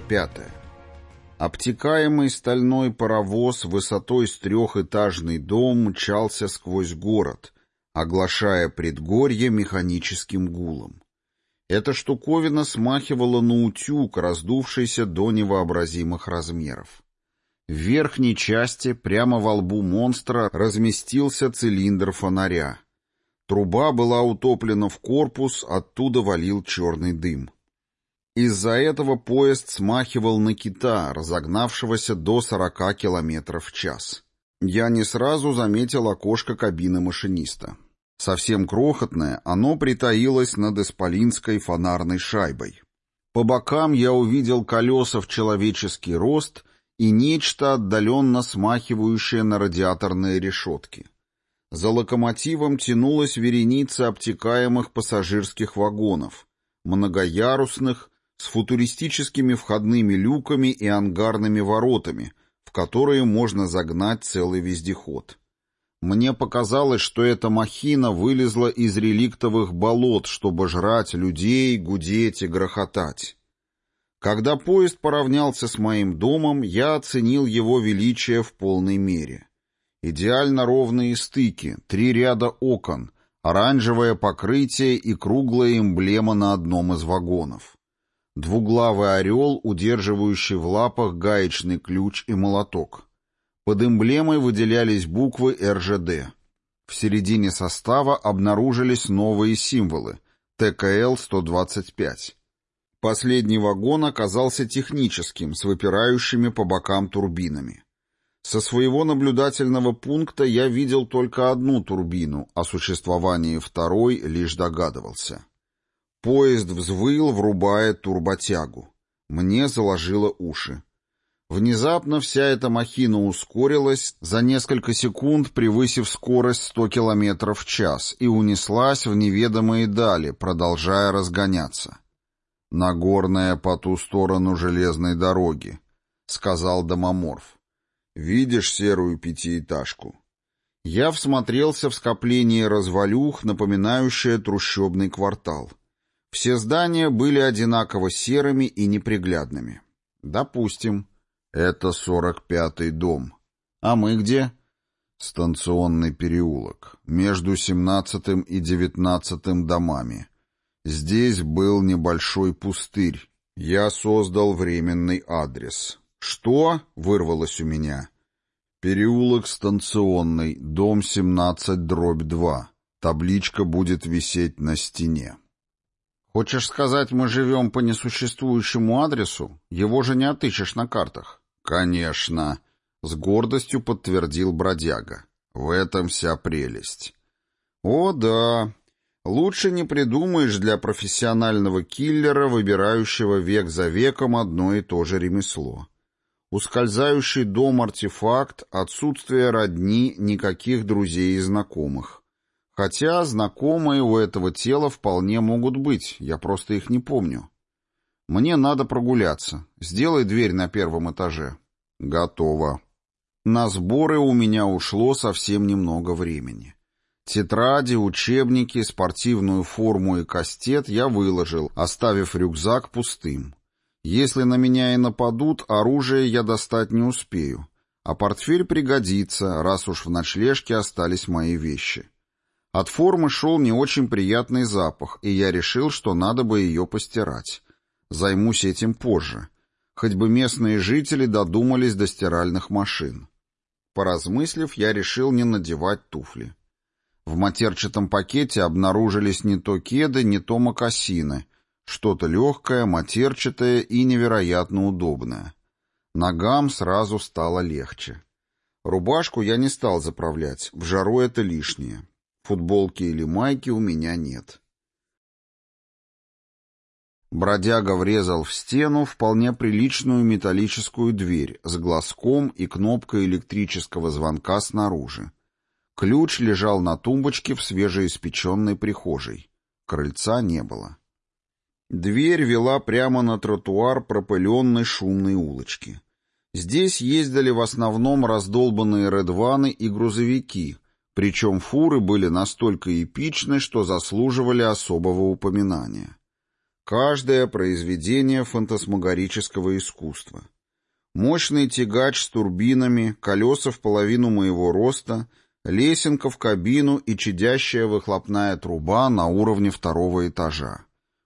Глава. Обтекаемый стальной паровоз высотой с трехэтажный дом мчался сквозь город, оглашая предгорье механическим гулом. Эта штуковина смахивала на утюг, раздувшийся до невообразимых размеров. В верхней части, прямо во лбу монстра, разместился цилиндр фонаря. Труба была утоплена в корпус, оттуда валил черный дым. Из-за этого поезд смахивал на кита, разогнавшегося до 40 км в час. Я не сразу заметил окошко кабины машиниста. Совсем крохотное, оно притаилось над исполинской фонарной шайбой. По бокам я увидел колеса в человеческий рост и нечто отдаленно смахивающее на радиаторные решетки. За локомотивом тянулась вереница обтекаемых пассажирских вагонов, многоярусных, с футуристическими входными люками и ангарными воротами, в которые можно загнать целый вездеход. Мне показалось, что эта махина вылезла из реликтовых болот, чтобы жрать людей, гудеть и грохотать. Когда поезд поравнялся с моим домом, я оценил его величие в полной мере. Идеально ровные стыки, три ряда окон, оранжевое покрытие и круглая эмблема на одном из вагонов. Двуглавый орел, удерживающий в лапах гаечный ключ и молоток. Под эмблемой выделялись буквы РЖД. В середине состава обнаружились новые символы ТКЛ-125. Последний вагон оказался техническим, с выпирающими по бокам турбинами. Со своего наблюдательного пункта я видел только одну турбину, о существовании второй лишь догадывался. Поезд взвыл, врубая турботягу. Мне заложило уши. Внезапно вся эта махина ускорилась, за несколько секунд превысив скорость 100 км в час, и унеслась в неведомые дали, продолжая разгоняться. «Нагорная по ту сторону железной дороги», — сказал Домоморф. «Видишь серую пятиэтажку?» Я всмотрелся в скопление развалюх, напоминающее трущобный квартал. Все здания были одинаково серыми и неприглядными. Допустим. Это сорок пятый дом. А мы где? Станционный переулок. Между семнадцатым и девятнадцатым домами. Здесь был небольшой пустырь. Я создал временный адрес. «Что?» — вырвалось у меня. «Переулок станционный, дом 17, дробь 2. Табличка будет висеть на стене». Хочешь сказать, мы живем по несуществующему адресу? Его же не отыщешь на картах. Конечно, с гордостью подтвердил бродяга. В этом вся прелесть. О, да. Лучше не придумаешь для профессионального киллера, выбирающего век за веком одно и то же ремесло. Ускользающий дом-артефакт, отсутствие родни, никаких друзей и знакомых. Хотя знакомые у этого тела вполне могут быть, я просто их не помню. Мне надо прогуляться. Сделай дверь на первом этаже. Готово. На сборы у меня ушло совсем немного времени. Тетради, учебники, спортивную форму и кастет я выложил, оставив рюкзак пустым. Если на меня и нападут, оружие я достать не успею. А портфель пригодится, раз уж в ночлежке остались мои вещи. От формы шел не очень приятный запах, и я решил, что надо бы ее постирать. Займусь этим позже. Хоть бы местные жители додумались до стиральных машин. Поразмыслив, я решил не надевать туфли. В матерчатом пакете обнаружились не то кеды, не то мокасины. Что-то легкое, матерчатое и невероятно удобное. Ногам сразу стало легче. Рубашку я не стал заправлять, в жару это лишнее. Футболки или майки у меня нет. Бродяга врезал в стену вполне приличную металлическую дверь с глазком и кнопкой электрического звонка снаружи. Ключ лежал на тумбочке в свежеиспеченной прихожей. Крыльца не было. Дверь вела прямо на тротуар пропыленной шумной улочки. Здесь ездили в основном раздолбанные редваны и грузовики, причем фуры были настолько эпичны, что заслуживали особого упоминания. Каждое произведение фантасмагорического искусства. Мощный тягач с турбинами, колеса в половину моего роста, лесенка в кабину и чадящая выхлопная труба на уровне второго этажа.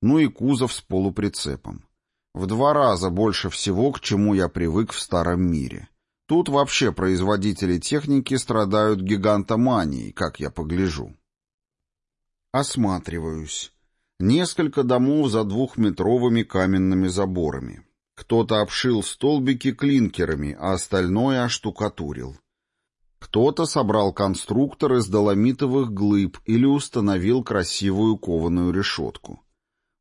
Ну и кузов с полуприцепом. В два раза больше всего, к чему я привык в старом мире. Тут вообще производители техники страдают гигантоманией, как я погляжу. Осматриваюсь. Несколько домов за двухметровыми каменными заборами. Кто-то обшил столбики клинкерами, а остальное оштукатурил. Кто-то собрал конструктор из доломитовых глыб или установил красивую кованую решетку.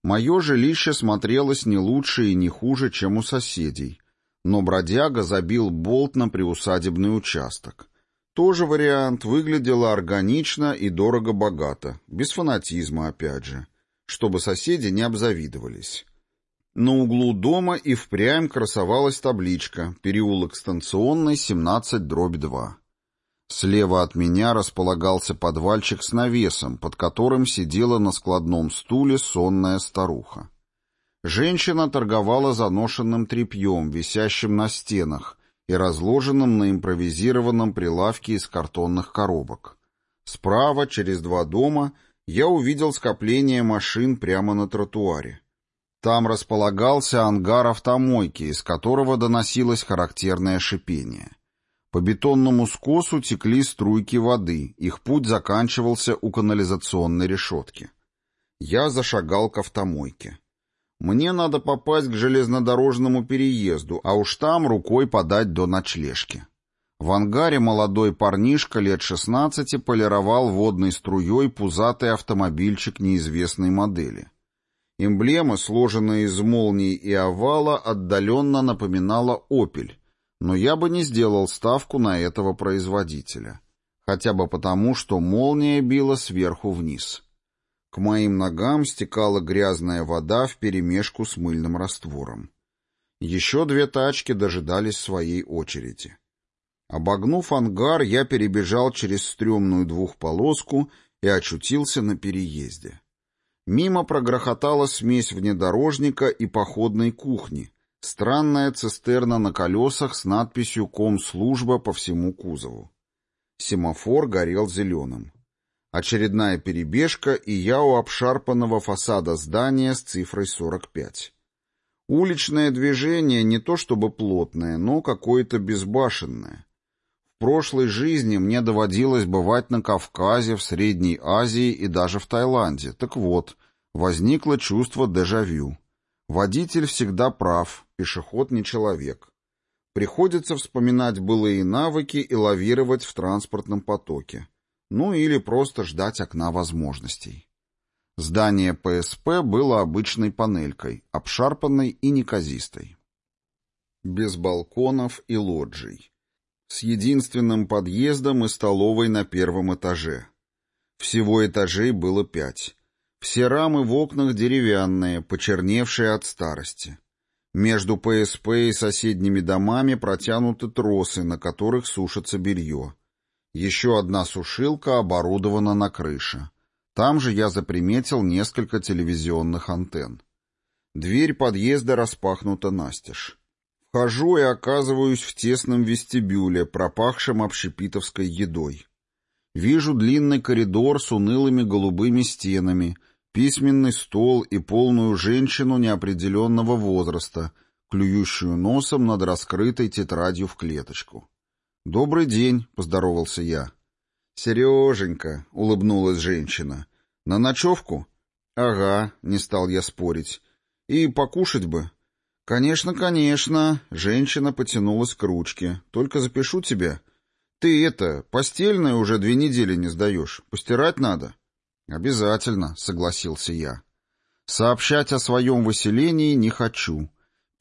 Мое жилище смотрелось не лучше и не хуже, чем у соседей, но бродяга забил болт на приусадебный участок. Тоже вариант, выглядело органично и дорого-богато, без фанатизма опять же чтобы соседи не обзавидовались. На углу дома и впрямь красовалась табличка «Переулок Станционный, 17, дробь 2». Слева от меня располагался подвальчик с навесом, под которым сидела на складном стуле сонная старуха. Женщина торговала заношенным тряпьем, висящим на стенах и разложенным на импровизированном прилавке из картонных коробок. Справа, через два дома, я увидел скопление машин прямо на тротуаре. Там располагался ангар автомойки, из которого доносилось характерное шипение. По бетонному скосу текли струйки воды, их путь заканчивался у канализационной решетки. Я зашагал к автомойке. Мне надо попасть к железнодорожному переезду, а уж там рукой подать до ночлежки. В ангаре молодой парнишка лет 16 полировал водной струей пузатый автомобильчик неизвестной модели. Эмблема, сложенная из молний и овала, отдаленно напоминала «Опель», но я бы не сделал ставку на этого производителя. Хотя бы потому, что молния била сверху вниз. К моим ногам стекала грязная вода вперемешку с мыльным раствором. Еще две тачки дожидались своей очереди. Обогнув ангар, я перебежал через стрёмную двухполоску и очутился на переезде. Мимо прогрохотала смесь внедорожника и походной кухни, странная цистерна на колесах с надписью «Комслужба» по всему кузову. Семафор горел зеленым. Очередная перебежка, и я у обшарпанного фасада здания с цифрой 45. Уличное движение не то чтобы плотное, но какое-то безбашенное прошлой жизни мне доводилось бывать на Кавказе, в Средней Азии и даже в Таиланде. Так вот, возникло чувство дежавю. Водитель всегда прав, пешеход не человек. Приходится вспоминать былые навыки и лавировать в транспортном потоке. Ну или просто ждать окна возможностей. Здание ПСП было обычной панелькой, обшарпанной и неказистой. Без балконов и лоджий с единственным подъездом и столовой на первом этаже. Всего этажей было пять. Все рамы в окнах деревянные, почерневшие от старости. Между ПСП и соседними домами протянуты тросы, на которых сушится белье. Еще одна сушилка оборудована на крыше. Там же я заприметил несколько телевизионных антенн. Дверь подъезда распахнута настежь. Вхожу и оказываюсь в тесном вестибюле, пропахшем общепитовской едой. Вижу длинный коридор с унылыми голубыми стенами, письменный стол и полную женщину неопределенного возраста, клюющую носом над раскрытой тетрадью в клеточку. «Добрый день», — поздоровался я. «Сереженька», — улыбнулась женщина. «На ночевку?» «Ага», — не стал я спорить. «И покушать бы». «Конечно, конечно», — женщина потянулась к ручке. «Только запишу тебя. Ты это, постельное уже две недели не сдаешь. Постирать надо?» «Обязательно», — согласился я. «Сообщать о своем выселении не хочу.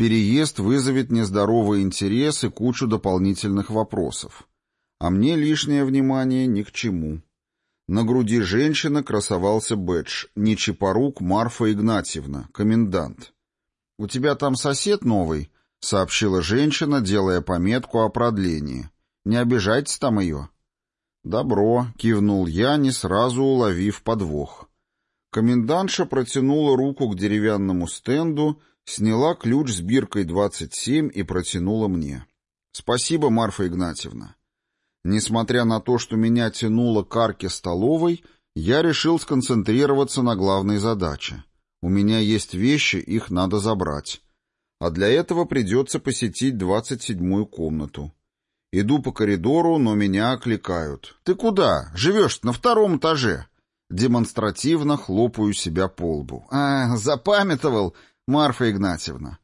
Переезд вызовет нездоровый интерес и кучу дополнительных вопросов. А мне лишнее внимание ни к чему». На груди женщины красовался бэдж «Нечипорук Марфа Игнатьевна, комендант». «У тебя там сосед новый?» — сообщила женщина, делая пометку о продлении. «Не обижайтесь там ее». «Добро», — кивнул я, не сразу уловив подвох. Комендантша протянула руку к деревянному стенду, сняла ключ с биркой 27 и протянула мне. «Спасибо, Марфа Игнатьевна». Несмотря на то, что меня тянуло к арке столовой, я решил сконцентрироваться на главной задаче. У меня есть вещи, их надо забрать. А для этого придется посетить двадцать седьмую комнату. Иду по коридору, но меня окликают. «Ты куда? Живешь на втором этаже?» Демонстративно хлопаю себя по лбу. «А, запамятовал, Марфа Игнатьевна».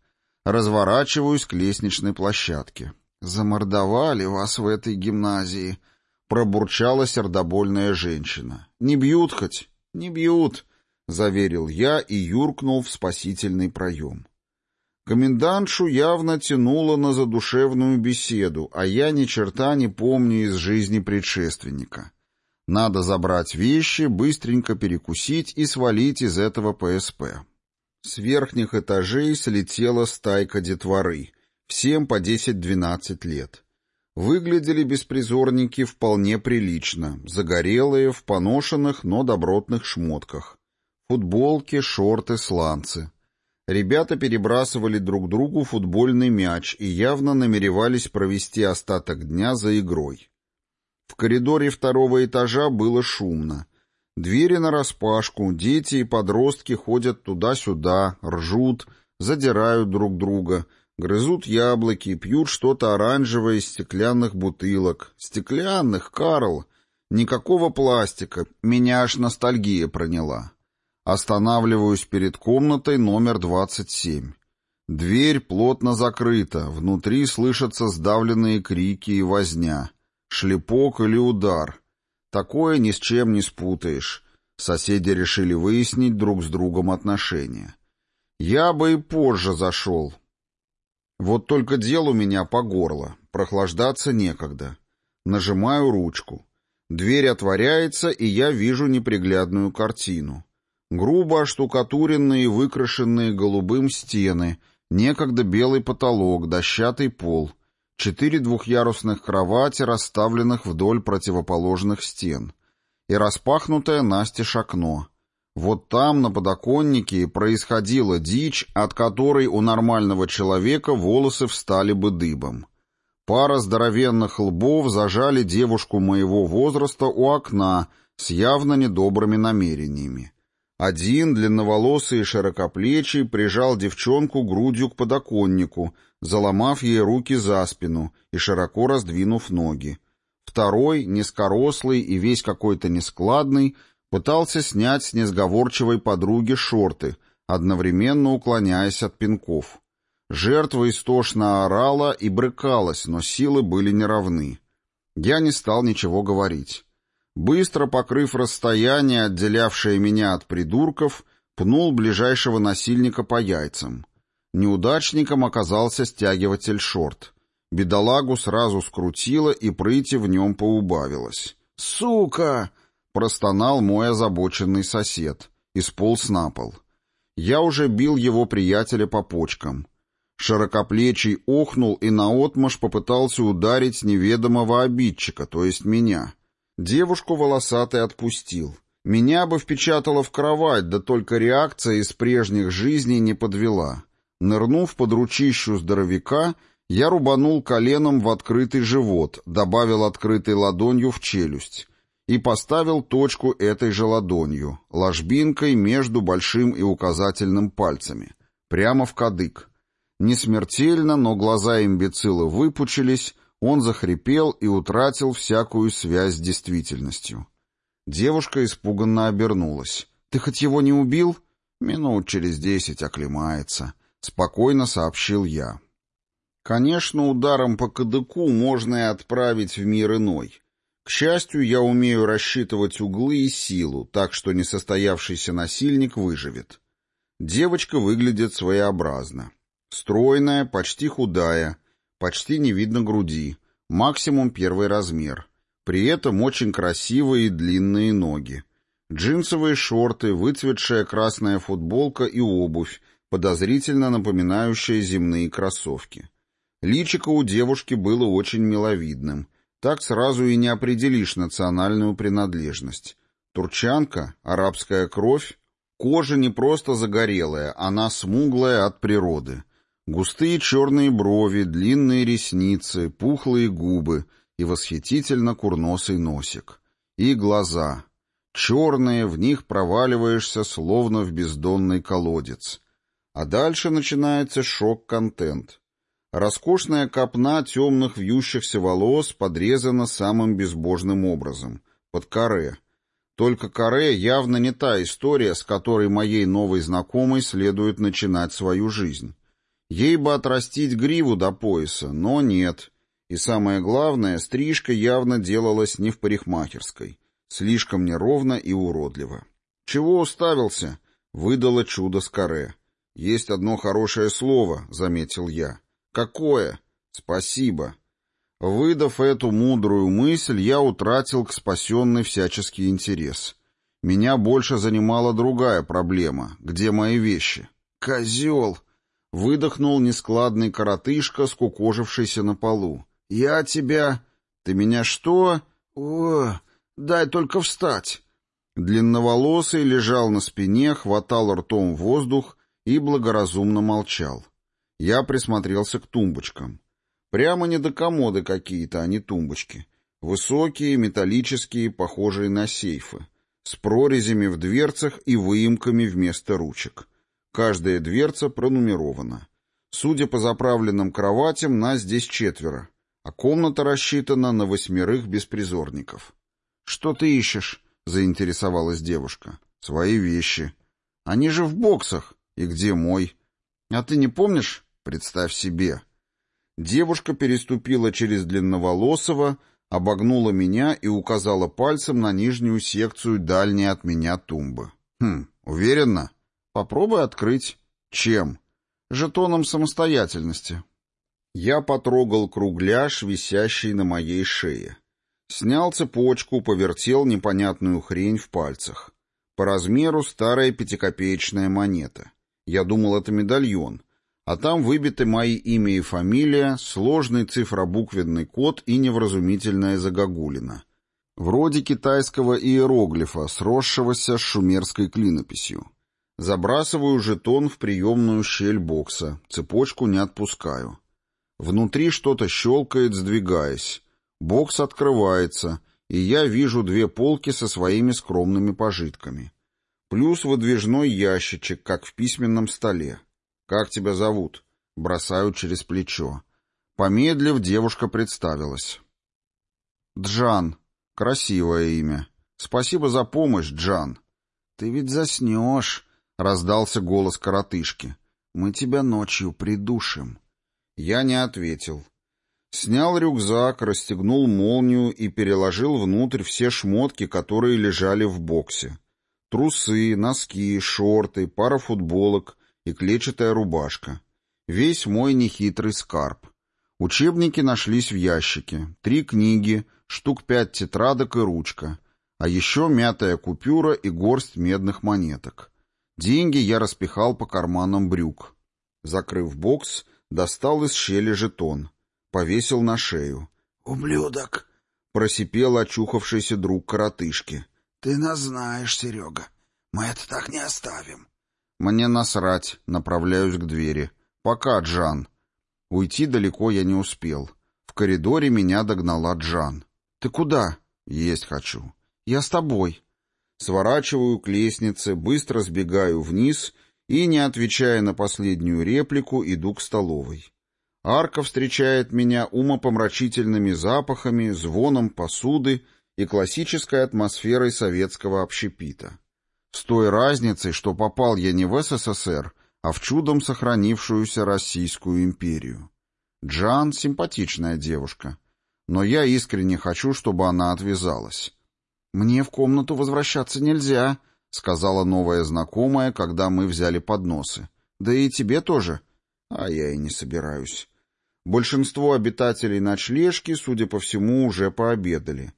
Разворачиваюсь к лестничной площадке. «Замордовали вас в этой гимназии», — пробурчала сердобольная женщина. «Не бьют хоть?» «Не бьют», — заверил я и юркнул в спасительный проем. Комендантшу явно тянуло на задушевную беседу, а я ни черта не помню из жизни предшественника. Надо забрать вещи, быстренько перекусить и свалить из этого ПСП. С верхних этажей слетела стайка детворы, всем по 10-12 лет. Выглядели беспризорники вполне прилично, загорелые, в поношенных, но добротных шмотках. Футболки, шорты, сланцы. Ребята перебрасывали друг другу футбольный мяч и явно намеревались провести остаток дня за игрой. В коридоре второго этажа было шумно. Двери нараспашку, дети и подростки ходят туда-сюда, ржут, задирают друг друга, грызут яблоки, пьют что-то оранжевое из стеклянных бутылок. Стеклянных, Карл! Никакого пластика, меня аж ностальгия проняла. Останавливаюсь перед комнатой номер 27. Дверь плотно закрыта, внутри слышатся сдавленные крики и возня. Шлепок или удар. Такое ни с чем не спутаешь. Соседи решили выяснить друг с другом отношения. Я бы и позже зашел. Вот только дел у меня по горло, прохлаждаться некогда. Нажимаю ручку. Дверь отворяется, и я вижу неприглядную картину. Грубо оштукатуренные выкрашенные голубым стены, некогда белый потолок, дощатый пол, четыре двухъярусных кровати, расставленных вдоль противоположных стен, и распахнутое настежь окно. Вот там, на подоконнике, происходила дичь, от которой у нормального человека волосы встали бы дыбом. Пара здоровенных лбов зажали девушку моего возраста у окна с явно недобрыми намерениями. Один, длинноволосый и широкоплечий, прижал девчонку грудью к подоконнику, заломав ей руки за спину и широко раздвинув ноги. Второй, низкорослый и весь какой-то нескладный, пытался снять с несговорчивой подруги шорты, одновременно уклоняясь от пинков. Жертва истошно орала и брыкалась, но силы были неравны. Я не стал ничего говорить. Быстро покрыв расстояние, отделявшее меня от придурков, пнул ближайшего насильника по яйцам. Неудачником оказался стягиватель шорт. Бедолагу сразу скрутило, и прыти в нем поубавилось. «Сука!» — простонал мой озабоченный сосед и сполз на пол. Я уже бил его приятеля по почкам. Широкоплечий охнул и наотмашь попытался ударить неведомого обидчика, то есть меня — Девушку волосатый отпустил. Меня бы впечатало в кровать, да только реакция из прежних жизней не подвела. Нырнув под ручищу здоровяка, я рубанул коленом в открытый живот, добавил открытой ладонью в челюсть и поставил точку этой же ладонью, ложбинкой между большим и указательным пальцами, прямо в кадык. Не смертельно, но глаза имбецила выпучились, он захрипел и утратил всякую связь с действительностью. Девушка испуганно обернулась. «Ты хоть его не убил?» «Минут через десять оклемается», — спокойно сообщил я. Конечно, ударом по кадыку можно и отправить в мир иной. К счастью, я умею рассчитывать углы и силу, так что несостоявшийся насильник выживет. Девочка выглядит своеобразно. Стройная, почти худая, Почти не видно груди, максимум первый размер. При этом очень красивые и длинные ноги. Джинсовые шорты, выцветшая красная футболка и обувь, подозрительно напоминающая земные кроссовки. Личико у девушки было очень миловидным. Так сразу и не определишь национальную принадлежность. Турчанка, арабская кровь, Кожа не просто загорелая, она смуглая от природы. Густые черные брови, длинные ресницы, пухлые губы и восхитительно курносый носик. И глаза. Черные, в них проваливаешься, словно в бездонный колодец. А дальше начинается шок-контент. Роскошная копна темных вьющихся волос подрезана самым безбожным образом, под каре. Только каре явно не та история, с которой моей новой знакомой следует начинать свою жизнь. Ей бы отрастить гриву до пояса, но нет. И самое главное, стрижка явно делалась не в парикмахерской. Слишком неровно и уродливо. «Чего уставился?» — выдало чудо с каре. «Есть одно хорошее слово», — заметил я. «Какое?» «Спасибо». Выдав эту мудрую мысль, я утратил к спасенной всяческий интерес. Меня больше занимала другая проблема. Где мои вещи? «Козел!» — выдохнул нескладный коротышка, скукожившийся на полу. «Я тебя...» «Ты меня что?» «О, дай только встать!» Длинноволосый лежал на спине, хватал ртом воздух и благоразумно молчал. Я присмотрелся к тумбочкам. Прямо не до комоды какие-то, а не тумбочки. Высокие, металлические, похожие на сейфы. С прорезями в дверцах и выемками вместо ручек. Каждая дверца пронумерована. Судя по заправленным кроватям, нас здесь четверо, а комната рассчитана на восьмерых беспризорников. «Что ты ищешь?» — заинтересовалась девушка. «Свои вещи. Они же в боксах. И где мой?» «А ты не помнишь?» «Представь себе». Девушка переступила через длинноволосого, обогнула меня и указала пальцем на нижнюю секцию дальней от меня тумбы. «Хм, уверена? Попробуй открыть. Чем? Жетоном самостоятельности». Я потрогал кругляш, висящий на моей шее. Снял цепочку, повертел непонятную хрень в пальцах. По размеру старая пятикопеечная монета. Я думал, это медальон а там выбиты мои имя и фамилия, сложный цифробуквенный код и невразумительная загогулина. Вроде китайского иероглифа, сросшегося с шумерской клинописью. Забрасываю жетон в приемную щель бокса, цепочку не отпускаю. Внутри что-то щелкает, сдвигаясь. Бокс открывается, и я вижу две полки со своими скромными пожитками. Плюс выдвижной ящичек, как в письменном столе. «Как тебя зовут?» Бросаю через плечо. Помедлив, девушка представилась. «Джан. Красивое имя. Спасибо за помощь, Джан». «Ты ведь заснешь», — раздался голос коротышки. «Мы тебя ночью придушим». Я не ответил. Снял рюкзак, расстегнул молнию и переложил внутрь все шмотки, которые лежали в боксе. Трусы, носки, шорты, пара футболок и клетчатая рубашка. Весь мой нехитрый скарб. Учебники нашлись в ящике. Три книги, штук пять тетрадок и ручка. А еще мятая купюра и горсть медных монеток. Деньги я распихал по карманам брюк. Закрыв бокс, достал из щели жетон. Повесил на шею. «Ублюдок!» — просипел очухавшийся друг коротышки. «Ты нас знаешь, Серега. Мы это так не оставим». Мне насрать, направляюсь к двери. Пока, Джан. Уйти далеко я не успел. В коридоре меня догнала Джан. Ты куда? Есть хочу. Я с тобой. Сворачиваю к лестнице, быстро сбегаю вниз и, не отвечая на последнюю реплику, иду к столовой. Арка встречает меня умопомрачительными запахами, звоном посуды и классической атмосферой советского общепита. С той разницей, что попал я не в СССР, а в чудом сохранившуюся Российскую империю. Джан — симпатичная девушка, но я искренне хочу, чтобы она отвязалась. «Мне в комнату возвращаться нельзя», — сказала новая знакомая, когда мы взяли подносы. «Да и тебе тоже». А я и не собираюсь. Большинство обитателей ночлежки, судя по всему, уже пообедали.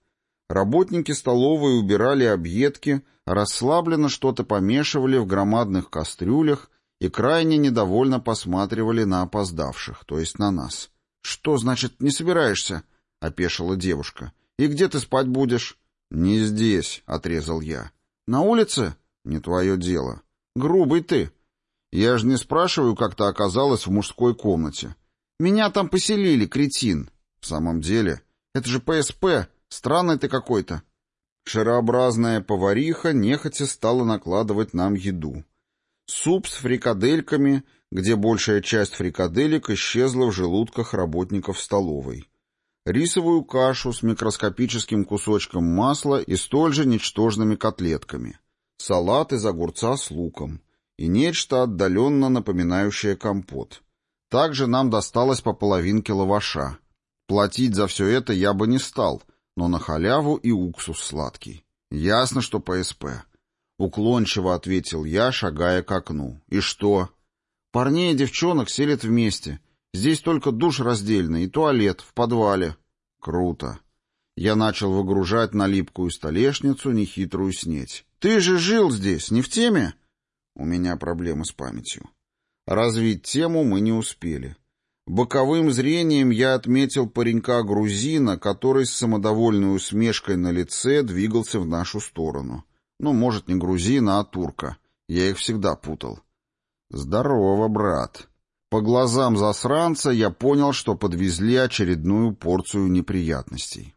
Работники столовой убирали объедки, расслабленно что-то помешивали в громадных кастрюлях и крайне недовольно посматривали на опоздавших, то есть на нас. «Что значит не собираешься?» — опешила девушка. «И где ты спать будешь?» «Не здесь», — отрезал я. «На улице?» «Не твое дело». Грубый ты. Я же не спрашиваю, как ты оказалась в мужской комнате. Меня там поселили, кретин. В самом деле, это же ПСП. Странный ты какой-то. Шарообразная повариха нехотя стала накладывать нам еду. Суп с фрикадельками, где большая часть фрикаделек исчезла в желудках работников столовой. Рисовую кашу с микроскопическим кусочком масла и столь же ничтожными котлетками. Салат из огурца с луком. И нечто отдаленно напоминающее компот. Также нам досталось по половинке лаваша. Платить за все это я бы не стал — но на халяву и уксус сладкий. Ясно, что ПСП. Уклончиво ответил я, шагая к окну. И что? Парней и девчонок селят вместе. Здесь только душ раздельный и туалет в подвале. Круто. Я начал выгружать на липкую столешницу нехитрую снеть. Ты же жил здесь, не в теме? У меня проблемы с памятью. Развить тему мы не успели. Боковым зрением я отметил паренька-грузина, который с самодовольной усмешкой на лице двигался в нашу сторону. Ну, может, не грузина, а турка. Я их всегда путал. «Здорово, брат». По глазам засранца я понял, что подвезли очередную порцию неприятностей.